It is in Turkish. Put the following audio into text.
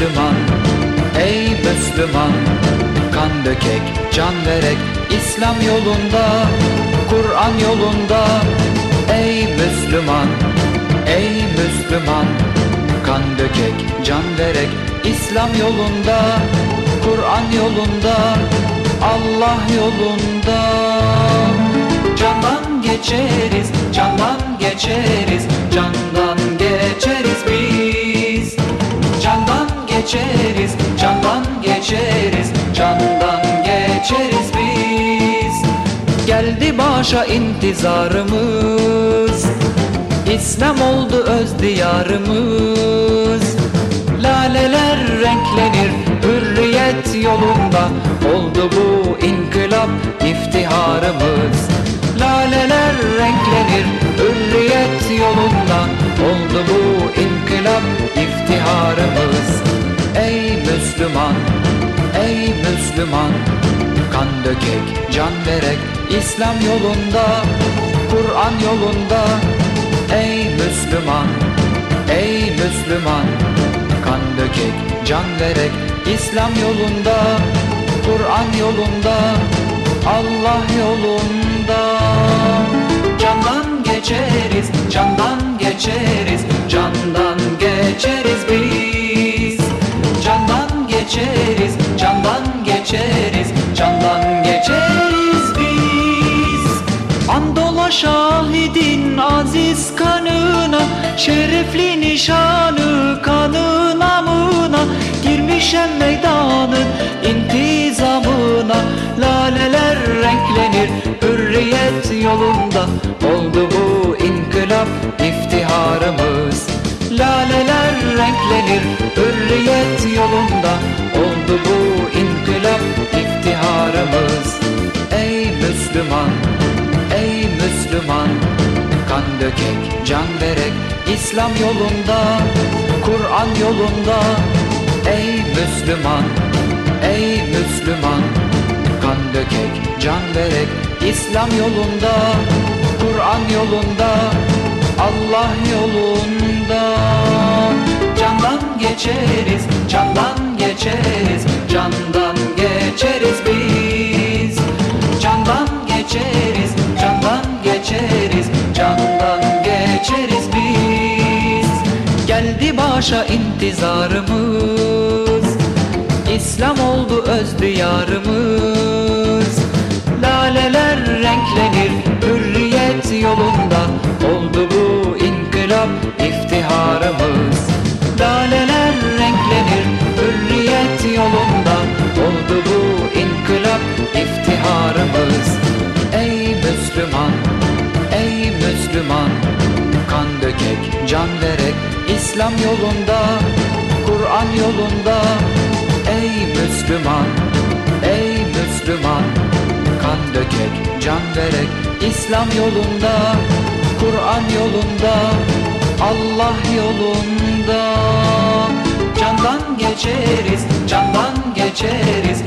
Müslüman Ey Müslüman. Kan dökek, can verek İslam yolunda Kur'an yolunda. Ey Müslüman Ey Müslüman. Kan dökek, can verek İslam yolunda Kur'an yolunda Allah yolunda. Candan geçeriz, candan geçeriz geçeriz, candan geçeriz Candan geçeriz biz. Geldi başa intizarımız İslam oldu öz diyarımız. Laleler renklenir hürriyet yolunda Oldu bu inkılap iftiharımız. Laleler renklenir hürriyet yolunda Oldu bu inkılap iftiharımız Müslüman Kan dökek, can verek İslam yolunda Kur'an yolunda. Ey Müslüman, ey Müslüman. Kan dökek, can verek İslam yolunda Kur'an yolunda Allah yolunda. Candan geçeriz, candan geçeriz şahidin aziz kanına Şerefli nişanı kanı namına Girmişem meydanın intizamına Laleler renklenir hürriyet yolunda. Oldu bu inkılap iftiharımız Laleler renklenir hürriyet dökek, can verek İslam yolunda Kur'an yolunda. Ey Müslüman, ey Müslüman Kan dökek, can verek İslam yolunda Kur'an yolunda Allah yolunda. Candan geçeriz, başa intizarımız İslam oldu öz diyarımız. Laleler renklenir hürriyet yolunda Oldu bu inkılap iftiharımız. Laleler renklenir hürriyet yolunda Oldu bu inkılap iftiharımız. Ey Müslüman, ey Müslüman dökek, can verek İslam yolunda Kur'an yolunda. Ey Müslüman, ey Müslüman Kan dökek, can verek İslam yolunda Kur'an yolunda Allah yolunda. Candan geçeriz, candan geçeriz